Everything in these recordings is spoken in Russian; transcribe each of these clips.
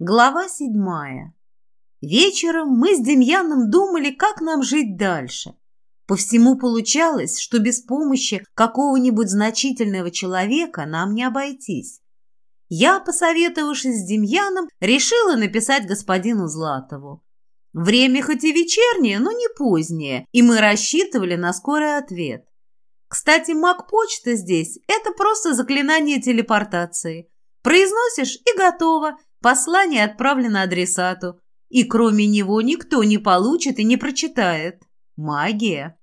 Глава седьмая. Вечером мы с Демьяном думали, как нам жить дальше. По всему получалось, что без помощи какого-нибудь значительного человека нам не обойтись. Я, посоветовавшись с Демьяном, решила написать господину Златову. Время хоть и вечернее, но не позднее, и мы рассчитывали на скорый ответ. Кстати, маг-почта здесь – это просто заклинание телепортации. Произносишь – и готово – Послание отправлено адресату, и кроме него никто не получит и не прочитает. Магия.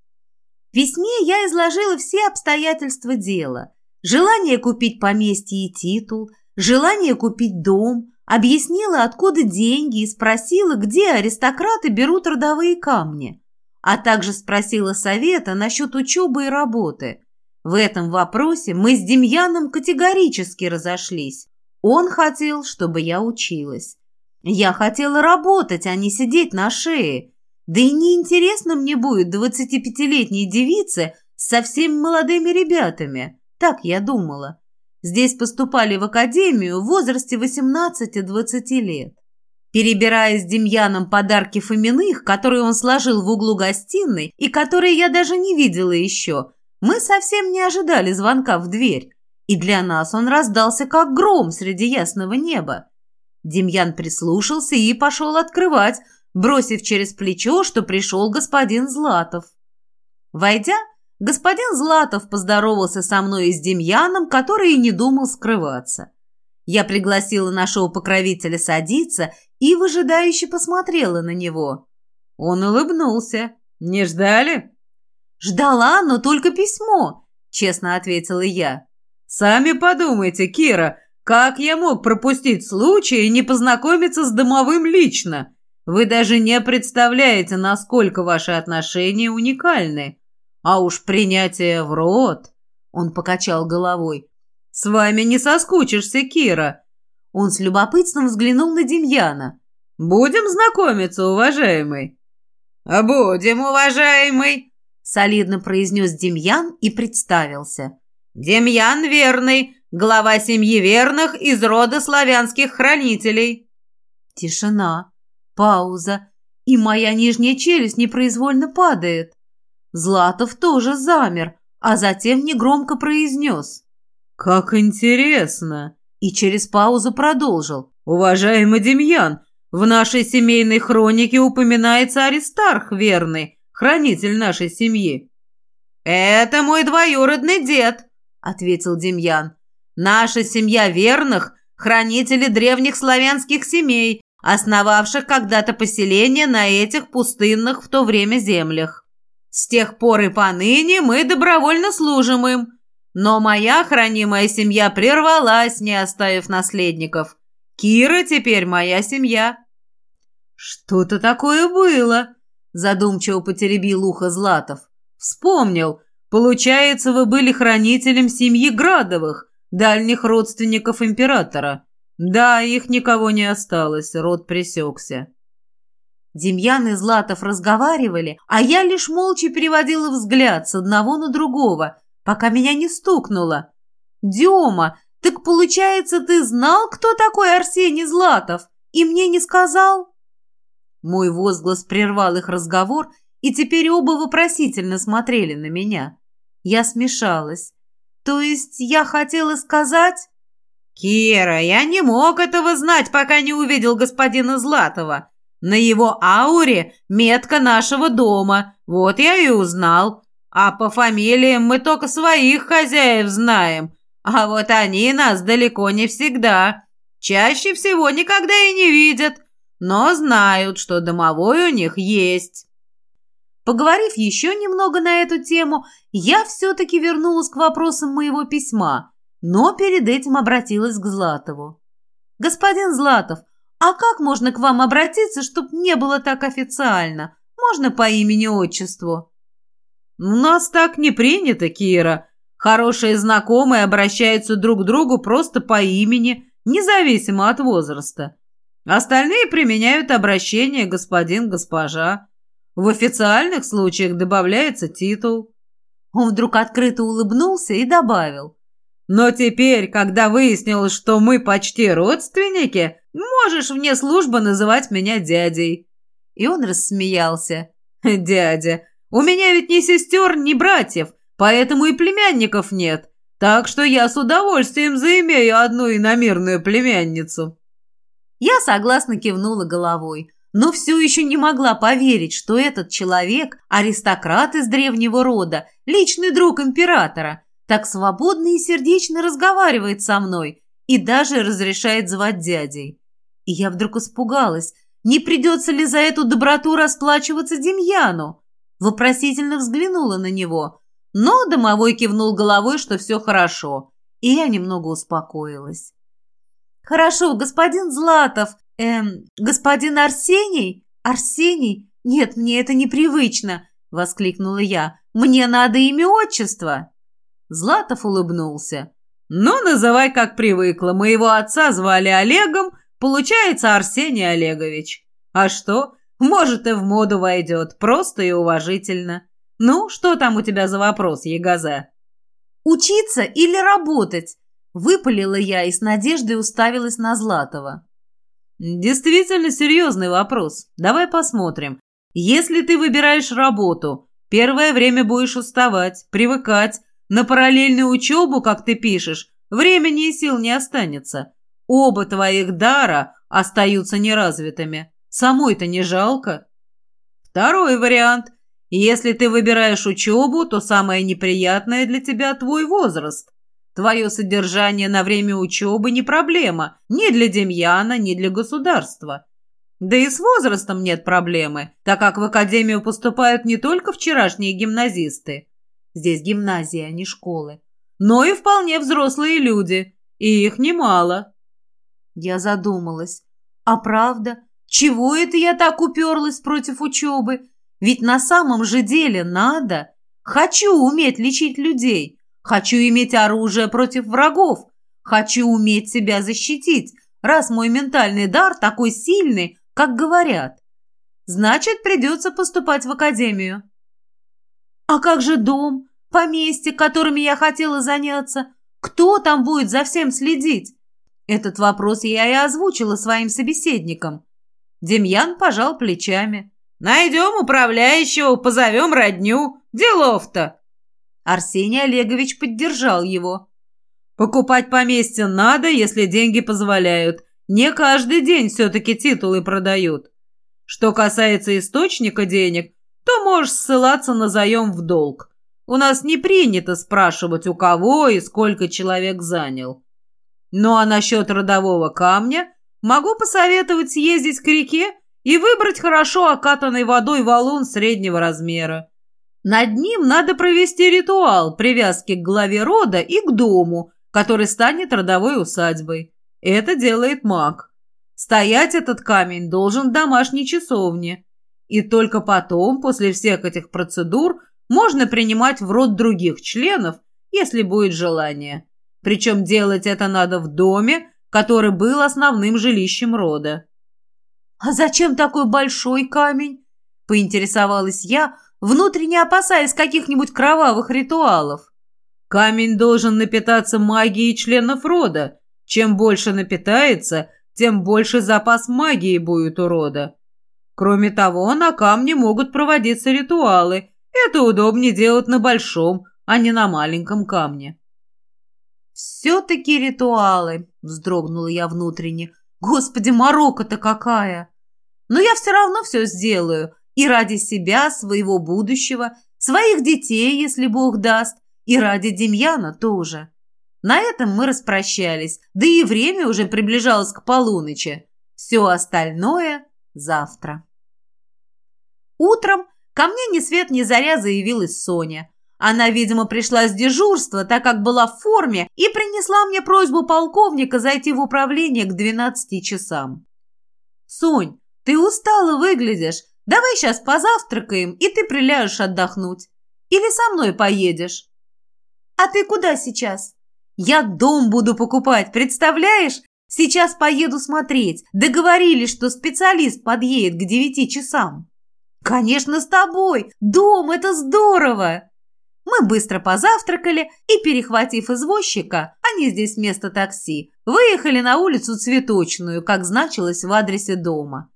В письме я изложила все обстоятельства дела. Желание купить поместье и титул, желание купить дом, объяснила, откуда деньги и спросила, где аристократы берут родовые камни, а также спросила совета насчет учебы и работы. В этом вопросе мы с Демьяном категорически разошлись. Он хотел, чтобы я училась. Я хотела работать, а не сидеть на шее. Да и неинтересно мне будет двадцатипятилетней девице с совсем молодыми ребятами. Так я думала. Здесь поступали в академию в возрасте 18-20 лет. Перебирая с Демьяном подарки Фоминых, которые он сложил в углу гостиной и которые я даже не видела еще, мы совсем не ожидали звонка в дверь и для нас он раздался как гром среди ясного неба. Демьян прислушался и пошел открывать, бросив через плечо, что пришел господин Златов. Войдя, господин Златов поздоровался со мной и с Демьяном, который и не думал скрываться. Я пригласила нашего покровителя садиться и выжидающе посмотрела на него. Он улыбнулся. «Не ждали?» «Ждала, но только письмо», — честно ответила я. «Сами подумайте, Кира, как я мог пропустить случай и не познакомиться с домовым лично? Вы даже не представляете, насколько ваши отношения уникальны. А уж принятие в рот...» Он покачал головой. «С вами не соскучишься, Кира». Он с любопытством взглянул на Демьяна. «Будем знакомиться, уважаемый?» «Будем, уважаемый», — солидно произнес Демьян и представился. «Демьян Верный, глава семьи верных из рода славянских хранителей». Тишина, пауза, и моя нижняя челюсть непроизвольно падает. Златов тоже замер, а затем негромко произнес. «Как интересно!» И через паузу продолжил. «Уважаемый Демьян, в нашей семейной хронике упоминается Аристарх Верный, хранитель нашей семьи». «Это мой двоюродный дед», — ответил Демьян. «Наша семья верных — хранители древних славянских семей, основавших когда-то поселение на этих пустынных в то время землях. С тех пор и поныне мы добровольно служим им. Но моя хранимая семья прервалась, не оставив наследников. Кира теперь моя семья». «Что-то такое было», — задумчиво потеребил ухо Златов. «Вспомнил». Получается, вы были хранителем семьи Градовых, дальних родственников императора. Да, их никого не осталось, род пресекся. Демьян и Златов разговаривали, а я лишь молча переводила взгляд с одного на другого, пока меня не стукнуло. «Дема, так получается, ты знал, кто такой Арсений Златов, и мне не сказал?» Мой возглас прервал их разговор, и теперь оба вопросительно смотрели на меня. Я смешалась. То есть я хотела сказать... «Кира, я не мог этого знать, пока не увидел господина Златова. На его ауре метка нашего дома, вот я и узнал. А по фамилиям мы только своих хозяев знаем, а вот они нас далеко не всегда. Чаще всего никогда и не видят, но знают, что домовой у них есть». Поговорив еще немного на эту тему, я все-таки вернулась к вопросам моего письма, но перед этим обратилась к Златову. «Господин Златов, а как можно к вам обратиться, чтобы не было так официально? Можно по имени-отчеству?» «У нас так не принято, Кира. Хорошие знакомые обращаются друг к другу просто по имени, независимо от возраста. Остальные применяют обращение господин-госпожа. В официальных случаях добавляется титул». Он вдруг открыто улыбнулся и добавил. Но теперь, когда выяснилось, что мы почти родственники, можешь вне службы называть меня дядей». И он рассмеялся. «Дядя, у меня ведь ни сестер, ни братьев, поэтому и племянников нет. Так что я с удовольствием заимею одну иномирную племянницу». Я согласно кивнула головой, но все еще не могла поверить, что этот человек, аристократ из древнего рода, личный друг императора, так свободно и сердечно разговаривает со мной и даже разрешает звать дядей. И я вдруг испугалась, не придется ли за эту доброту расплачиваться Демьяну. Вопросительно взглянула на него, но домовой кивнул головой, что все хорошо, и я немного успокоилась. «Хорошо, господин Златов, эм, господин Арсений? Арсений? Нет, мне это непривычно!» — воскликнула я. «Мне надо имя отчество!» Златов улыбнулся. «Ну, называй, как привыкла. Моего отца звали Олегом, получается Арсений Олегович. А что? Может, и в моду войдет, просто и уважительно. Ну, что там у тебя за вопрос, Ягоза?» «Учиться или работать?» Выпалила я и с надеждой уставилась на Златова. «Действительно серьезный вопрос. Давай посмотрим. Если ты выбираешь работу, первое время будешь уставать, привыкать. На параллельную учебу, как ты пишешь, времени и сил не останется. Оба твоих дара остаются неразвитыми. Самой-то не жалко. Второй вариант. Если ты выбираешь учебу, то самое неприятное для тебя твой возраст. Твое содержание на время учебы не проблема ни для Демьяна, ни для государства. Да и с возрастом нет проблемы, так как в академию поступают не только вчерашние гимназисты. Здесь гимназия, а не школы. Но и вполне взрослые люди, и их немало. Я задумалась. А правда, чего это я так уперлась против учебы? Ведь на самом же деле надо. Хочу уметь лечить людей, Хочу иметь оружие против врагов. Хочу уметь себя защитить, раз мой ментальный дар такой сильный, как говорят. Значит, придется поступать в академию. А как же дом, поместье, которыми я хотела заняться? Кто там будет за всем следить? Этот вопрос я и озвучила своим собеседникам. Демьян пожал плечами. «Найдем управляющего, позовем родню. Делов-то!» Арсений Олегович поддержал его. «Покупать поместье надо, если деньги позволяют. Не каждый день все-таки титулы продают. Что касается источника денег, то можешь ссылаться на заем в долг. У нас не принято спрашивать, у кого и сколько человек занял. Ну а насчет родового камня могу посоветовать съездить к реке и выбрать хорошо окатанной водой валун среднего размера. Над ним надо провести ритуал привязки к главе рода и к дому, который станет родовой усадьбой. Это делает маг. Стоять этот камень должен в домашней часовне. И только потом, после всех этих процедур, можно принимать в род других членов, если будет желание. Причем делать это надо в доме, который был основным жилищем рода. «А зачем такой большой камень?» – поинтересовалась я, внутренне опасаясь каких-нибудь кровавых ритуалов. Камень должен напитаться магией членов рода. Чем больше напитается, тем больше запас магии будет у рода. Кроме того, на камне могут проводиться ритуалы. Это удобнее делать на большом, а не на маленьком камне. «Все-таки ритуалы», — вздрогнула я внутренне. «Господи, морока-то какая!» «Но я все равно все сделаю. И ради себя, своего будущего, своих детей, если Бог даст, и ради Демьяна тоже. На этом мы распрощались, да и время уже приближалось к полуночи. Все остальное завтра. Утром ко мне ни свет ни заря заявилась Соня. Она, видимо, пришла с дежурства, так как была в форме, и принесла мне просьбу полковника зайти в управление к 12 часам. «Сонь, ты устала выглядишь. Давай сейчас позавтракаем, и ты приляжешь отдохнуть. Или со мной поедешь. А ты куда сейчас? Я дом буду покупать, представляешь? Сейчас поеду смотреть. Договорились, что специалист подъедет к девяти часам. Конечно, с тобой. Дом – это здорово. Мы быстро позавтракали и, перехватив извозчика, они здесь вместо такси, выехали на улицу Цветочную, как значилось в адресе дома.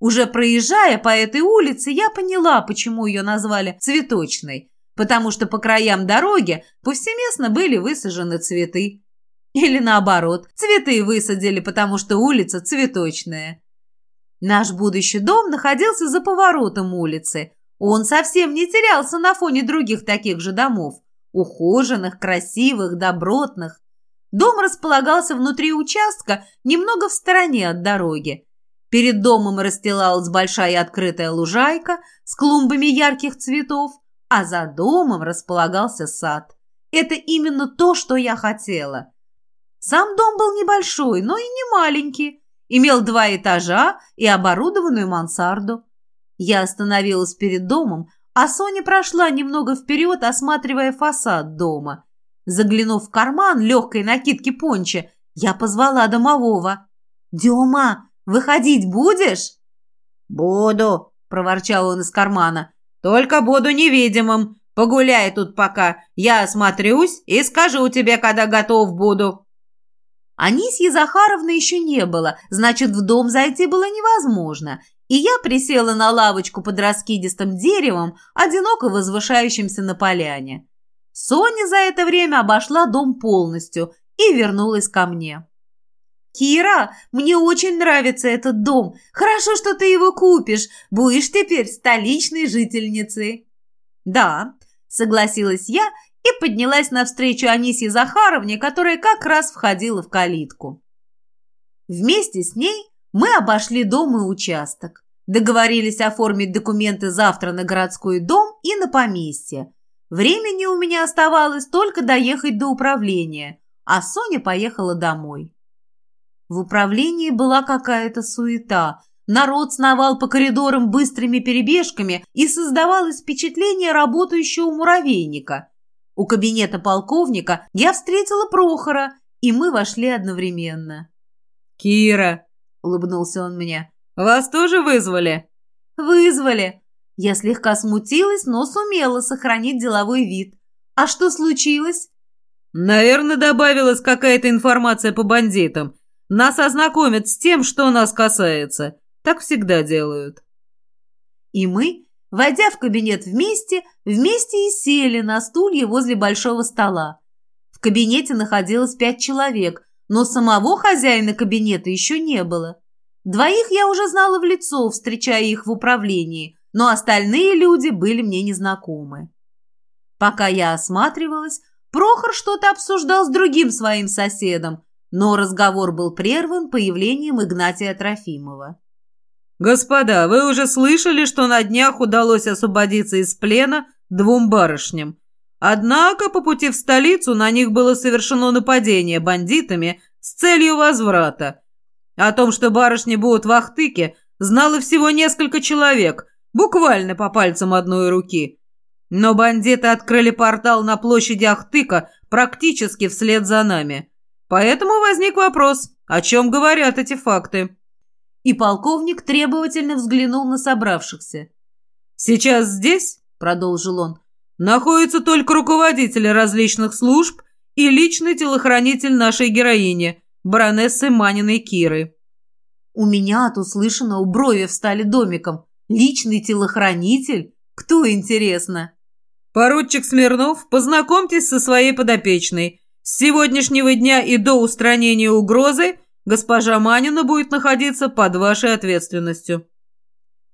Уже проезжая по этой улице, я поняла, почему ее назвали Цветочной, потому что по краям дороги повсеместно были высажены цветы. Или наоборот, цветы высадили, потому что улица цветочная. Наш будущий дом находился за поворотом улицы. Он совсем не терялся на фоне других таких же домов. Ухоженных, красивых, добротных. Дом располагался внутри участка, немного в стороне от дороги. Перед домом расстилалась большая открытая лужайка с клумбами ярких цветов, а за домом располагался сад. Это именно то, что я хотела. Сам дом был небольшой, но и не маленький. Имел два этажа и оборудованную мансарду. Я остановилась перед домом, а Соня прошла немного вперед, осматривая фасад дома. Заглянув в карман легкой накидки понча, я позвала домового. «Дема, выходить будешь?» «Буду», — проворчал он из кармана. «Только буду невидимым. Погуляй тут пока. Я осмотрюсь и скажу тебе, когда готов буду». Анисьи Захаровны еще не было, значит, в дом зайти было невозможно, и я присела на лавочку под раскидистым деревом, одиноко возвышающимся на поляне. Соня за это время обошла дом полностью и вернулась ко мне. «Кира, мне очень нравится этот дом. Хорошо, что ты его купишь. Будешь теперь столичной жительницей». «Да», — согласилась я и поднялась навстречу Анисе Захаровне, которая как раз входила в калитку. Вместе с ней мы обошли дом и участок. Договорились оформить документы завтра на городской дом и на поместье. Времени у меня оставалось только доехать до управления, а Соня поехала домой. В управлении была какая-то суета. Народ сновал по коридорам быстрыми перебежками и создавалось впечатление работающего муравейника. У кабинета полковника я встретила Прохора, и мы вошли одновременно. «Кира!» — улыбнулся он мне. «Вас тоже вызвали?» «Вызвали!» Я слегка смутилась, но сумела сохранить деловой вид. «А что случилось?» «Наверное, добавилась какая-то информация по бандитам. Нас ознакомят с тем, что нас касается. Так всегда делают». И мы Войдя в кабинет вместе, вместе и сели на стулья возле большого стола. В кабинете находилось пять человек, но самого хозяина кабинета еще не было. Двоих я уже знала в лицо, встречая их в управлении, но остальные люди были мне незнакомы. Пока я осматривалась, Прохор что-то обсуждал с другим своим соседом, но разговор был прерван появлением Игнатия Трофимова. «Господа, вы уже слышали, что на днях удалось освободиться из плена двум барышням. Однако по пути в столицу на них было совершено нападение бандитами с целью возврата. О том, что барышни будут в Ахтыке, знало всего несколько человек, буквально по пальцам одной руки. Но бандиты открыли портал на площади Ахтыка практически вслед за нами. Поэтому возник вопрос, о чем говорят эти факты. И полковник требовательно взглянул на собравшихся. «Сейчас здесь, — продолжил он, — находятся только руководители различных служб и личный телохранитель нашей героини, баронессы Маниной Киры». У меня от услышанного брови встали домиком. «Личный телохранитель? Кто, интересно?» «Поручик Смирнов, познакомьтесь со своей подопечной. С сегодняшнего дня и до устранения угрозы — Госпожа Манина будет находиться под вашей ответственностью».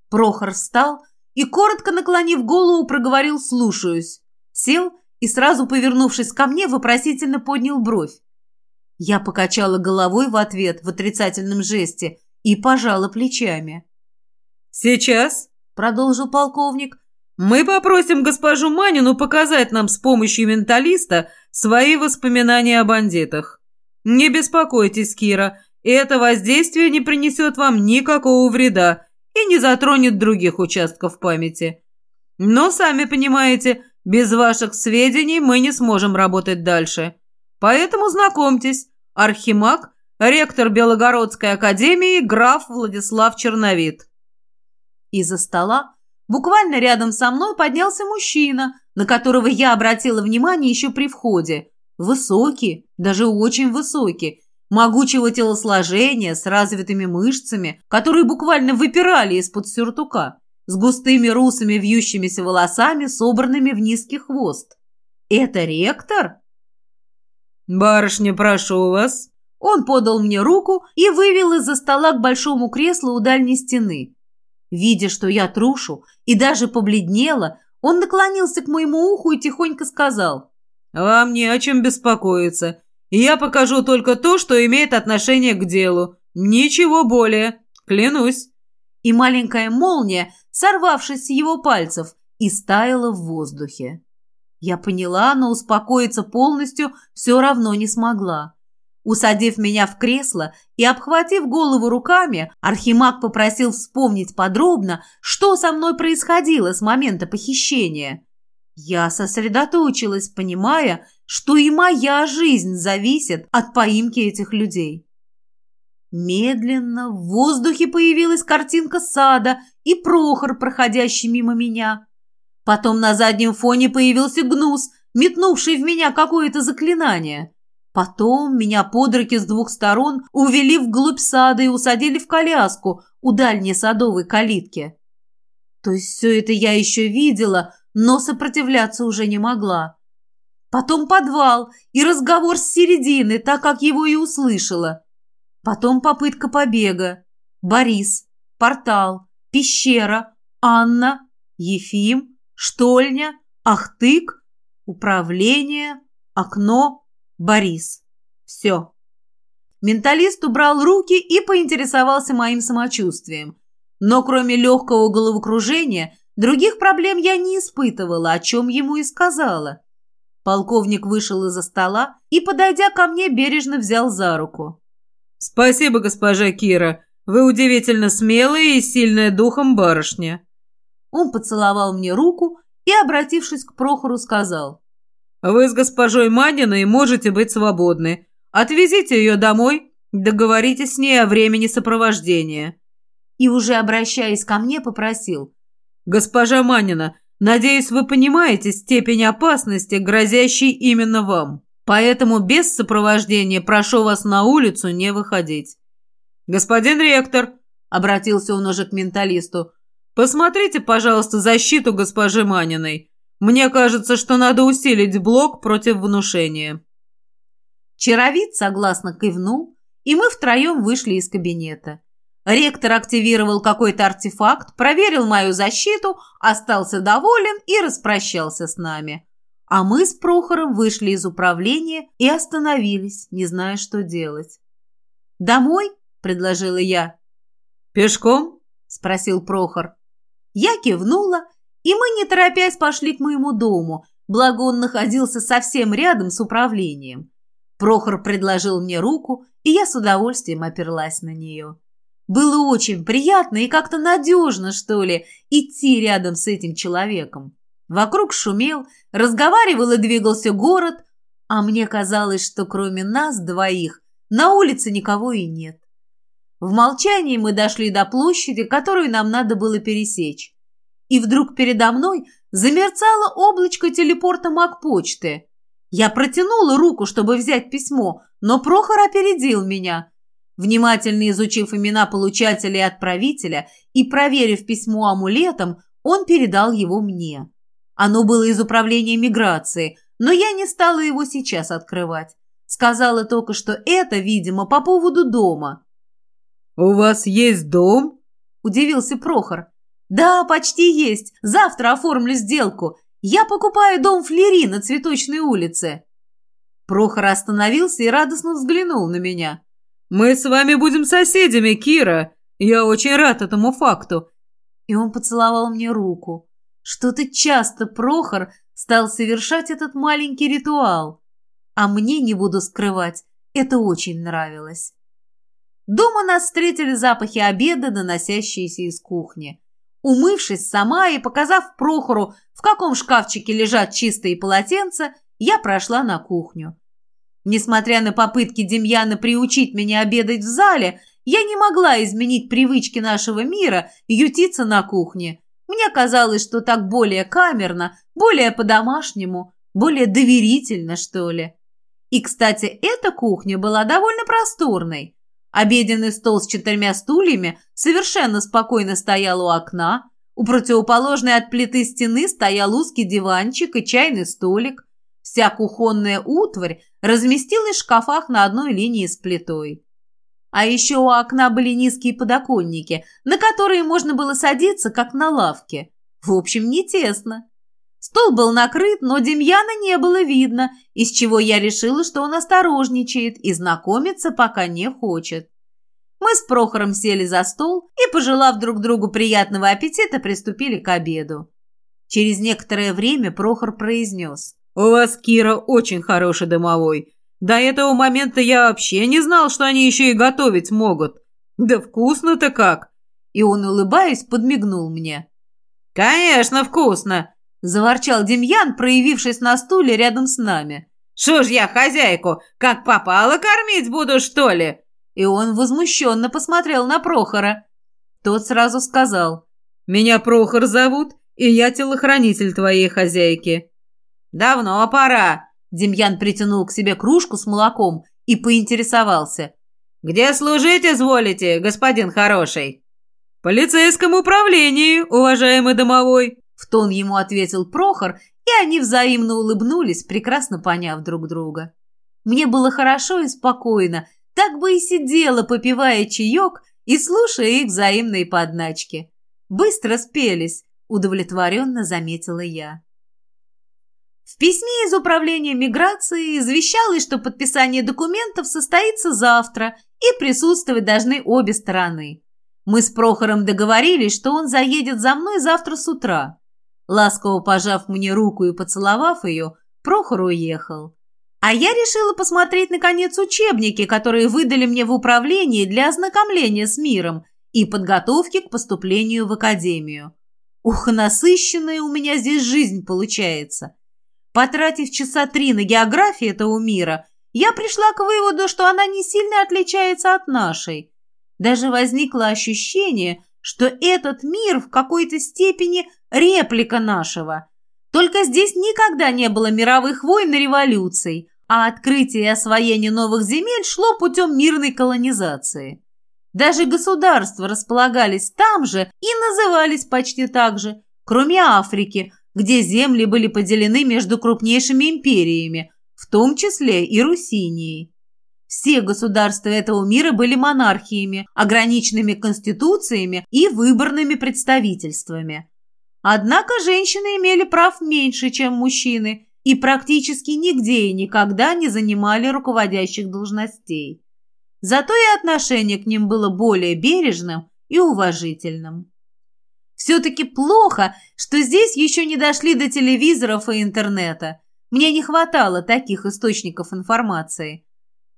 Прохор встал и, коротко наклонив голову, проговорил «слушаюсь». Сел и, сразу повернувшись ко мне, вопросительно поднял бровь. Я покачала головой в ответ в отрицательном жесте и пожала плечами. «Сейчас», — продолжил полковник, — «мы попросим госпожу Манину показать нам с помощью менталиста свои воспоминания о бандитах. Не беспокойтесь, Кира, это воздействие не принесет вам никакого вреда и не затронет других участков памяти. Но, сами понимаете, без ваших сведений мы не сможем работать дальше. Поэтому знакомьтесь, Архимаг, ректор Белогородской академии, граф Владислав Черновит. Из-за стола буквально рядом со мной поднялся мужчина, на которого я обратила внимание еще при входе. Высокий, даже очень высокий, могучего телосложения, с развитыми мышцами, которые буквально выпирали из-под сюртука, с густыми русыми вьющимися волосами, собранными в низкий хвост. «Это ректор?» «Барышня, прошу вас!» Он подал мне руку и вывел из-за стола к большому креслу у дальней стены. Видя, что я трушу, и даже побледнела, он наклонился к моему уху и тихонько сказал. «Вам не о чем беспокоиться. Я покажу только то, что имеет отношение к делу. Ничего более. Клянусь». И маленькая молния, сорвавшись с его пальцев, и стаяла в воздухе. Я поняла, но успокоиться полностью все равно не смогла. Усадив меня в кресло и обхватив голову руками, Архимаг попросил вспомнить подробно, что со мной происходило с момента похищения. Я сосредоточилась, понимая, что и моя жизнь зависит от поимки этих людей. Медленно в воздухе появилась картинка сада и Прохор, проходящий мимо меня. Потом на заднем фоне появился гнус, метнувший в меня какое-то заклинание – Потом меня под руки с двух сторон увели вглубь сада и усадили в коляску у дальней садовой калитки. То есть все это я еще видела, но сопротивляться уже не могла. Потом подвал и разговор с середины, так как его и услышала. Потом попытка побега. Борис, портал, пещера, Анна, Ефим, штольня, Ахтык, управление, окно, Борис. Все. Менталист убрал руки и поинтересовался моим самочувствием. Но кроме легкого головокружения, других проблем я не испытывала, о чем ему и сказала. Полковник вышел из-за стола и, подойдя ко мне, бережно взял за руку. «Спасибо, госпожа Кира. Вы удивительно смелая и сильная духом барышня». Он поцеловал мне руку и, обратившись к Прохору, сказал. Вы с госпожой Маниной можете быть свободны. Отвезите ее домой, договоритесь с ней о времени сопровождения». И уже обращаясь ко мне, попросил. «Госпожа Манина, надеюсь, вы понимаете степень опасности, грозящей именно вам. Поэтому без сопровождения прошу вас на улицу не выходить». «Господин ректор», — обратился он уже к менталисту, «посмотрите, пожалуйста, защиту госпожи Маниной. Мне кажется, что надо усилить блок против внушения». Чаровид согласно кивнул, и мы втроем вышли из кабинета. Ректор активировал какой-то артефакт, проверил мою защиту, остался доволен и распрощался с нами. А мы с Прохором вышли из управления и остановились, не зная, что делать. «Домой?» – предложила я. «Пешком?» – спросил Прохор. Я кивнула и мы, не торопясь, пошли к моему дому, благо он находился совсем рядом с управлением. Прохор предложил мне руку, и я с удовольствием оперлась на нее. Было очень приятно и как-то надежно, что ли, идти рядом с этим человеком. Вокруг шумел, разговаривал и двигался город, а мне казалось, что кроме нас двоих на улице никого и нет. В молчании мы дошли до площади, которую нам надо было пересечь и вдруг передо мной замерцало облачко телепорта Макпочты. Я протянула руку, чтобы взять письмо, но Прохор опередил меня. Внимательно изучив имена получателя и отправителя и проверив письмо амулетом, он передал его мне. Оно было из управления миграции, но я не стала его сейчас открывать. Сказала только, что это, видимо, по поводу дома. «У вас есть дом?» – удивился Прохор. «Да, почти есть. Завтра оформлю сделку. Я покупаю дом Флери на Цветочной улице». Прохор остановился и радостно взглянул на меня. «Мы с вами будем соседями, Кира. Я очень рад этому факту». И он поцеловал мне руку. Что-то часто Прохор стал совершать этот маленький ритуал. А мне, не буду скрывать, это очень нравилось. Дома нас встретили запахи обеда, доносящиеся из кухни. Умывшись сама и показав Прохору, в каком шкафчике лежат чистые полотенца, я прошла на кухню. Несмотря на попытки Демьяна приучить меня обедать в зале, я не могла изменить привычки нашего мира ютиться на кухне. Мне казалось, что так более камерно, более по-домашнему, более доверительно, что ли. И, кстати, эта кухня была довольно просторной. Обеденный стол с четырьмя стульями совершенно спокойно стоял у окна, у противоположной от плиты стены стоял узкий диванчик и чайный столик. Вся кухонная утварь разместилась в шкафах на одной линии с плитой. А еще у окна были низкие подоконники, на которые можно было садиться, как на лавке. В общем, не тесно. Стол был накрыт, но Демьяна не было видно, из чего я решила, что он осторожничает и знакомиться пока не хочет. Мы с Прохором сели за стол и, пожелав друг другу приятного аппетита, приступили к обеду. Через некоторое время Прохор произнес. «У вас, Кира, очень хороший домовой. До этого момента я вообще не знал, что они еще и готовить могут. Да вкусно-то как!» И он, улыбаясь, подмигнул мне. «Конечно, вкусно!» – заворчал Демьян, проявившись на стуле рядом с нами. «Шо ж я хозяйку, как попало кормить буду, что ли?» И он возмущенно посмотрел на Прохора. Тот сразу сказал. «Меня Прохор зовут, и я телохранитель твоей хозяйки». «Давно пора», Демьян притянул к себе кружку с молоком и поинтересовался. «Где служить изволите, господин хороший?» «В полицейском управлении, уважаемый домовой», — тон ему ответил Прохор, и они взаимно улыбнулись, прекрасно поняв друг друга. Мне было хорошо и спокойно, так бы и сидела, попивая чаек и слушая их взаимные подначки. Быстро спелись, удовлетворенно заметила я. В письме из Управления миграции извещалось, что подписание документов состоится завтра и присутствовать должны обе стороны. Мы с Прохором договорились, что он заедет за мной завтра с утра. Ласково пожав мне руку и поцеловав ее, Прохор уехал. А я решила посмотреть, наконец, учебники, которые выдали мне в управлении для ознакомления с миром и подготовки к поступлению в академию. Ух, насыщенная у меня здесь жизнь получается. Потратив часа три на географию этого мира, я пришла к выводу, что она не сильно отличается от нашей. Даже возникло ощущение, что этот мир в какой-то степени реплика нашего. Только здесь никогда не было мировых войн и революций, а открытие и освоение новых земель шло путем мирной колонизации. Даже государства располагались там же и назывались почти так же, кроме Африки, где земли были поделены между крупнейшими империями, в том числе и Русинией. Все государства этого мира были монархиями, ограниченными конституциями и выборными представительствами. Однако женщины имели прав меньше, чем мужчины, и практически нигде и никогда не занимали руководящих должностей. Зато и отношение к ним было более бережным и уважительным. Все-таки плохо, что здесь еще не дошли до телевизоров и интернета. Мне не хватало таких источников информации.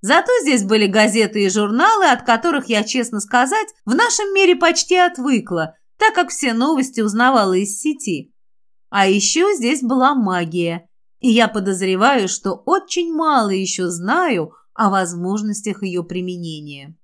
Зато здесь были газеты и журналы, от которых я, честно сказать, в нашем мире почти отвыкла, так как все новости узнавала из сети. А еще здесь была магия. И я подозреваю, что очень мало еще знаю о возможностях ее применения.